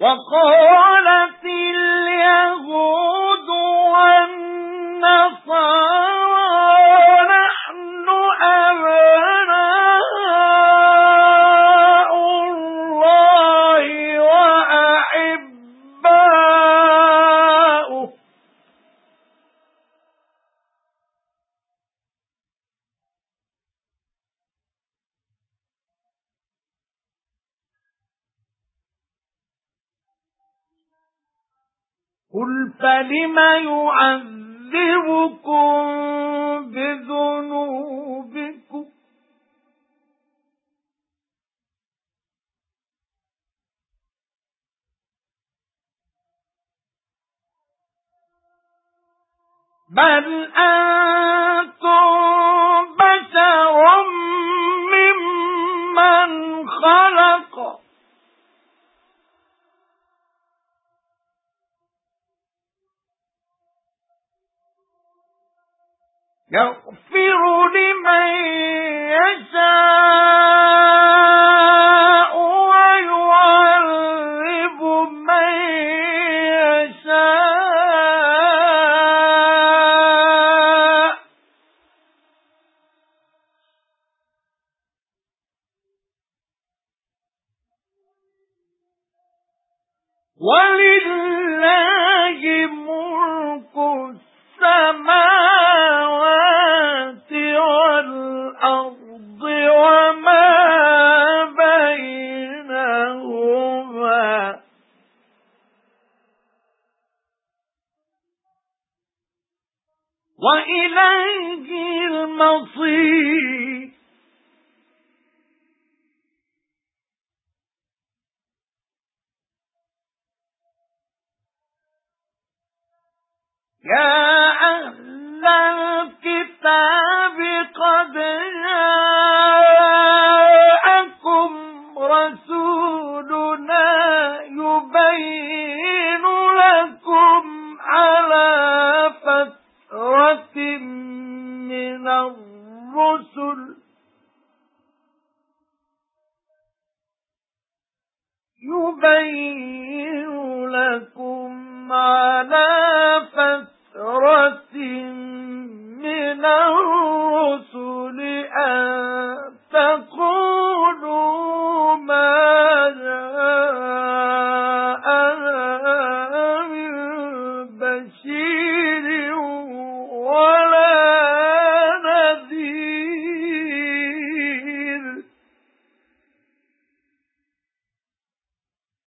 وقالت اليهود والنصارى قُلْ فَلِمَ يُعَذِّبُكُم بِذُنُوبِكُمْ بَلْ أَنتُم بَشَرٌ مِّمَّنْ خَلَقَ يَغْفِرُ لِمَن يَشَاءُ وَيُعَذِّبُ مَن يَشَاءُ. وَلِلَّهِ مُلْكُ السَّمَاوَاتِ وَإِلَيْهِ الْمَصِيرُ. يَا مِنَ الرُّسُلِ. يُبَيِّنُ لَكُمْ عَلَى فَتْرَةٍ مِنَ الرُّسُلِ أَن تَقُولُوا مَا جَاءَنَا مِن بَشِيرٍ. Whoa!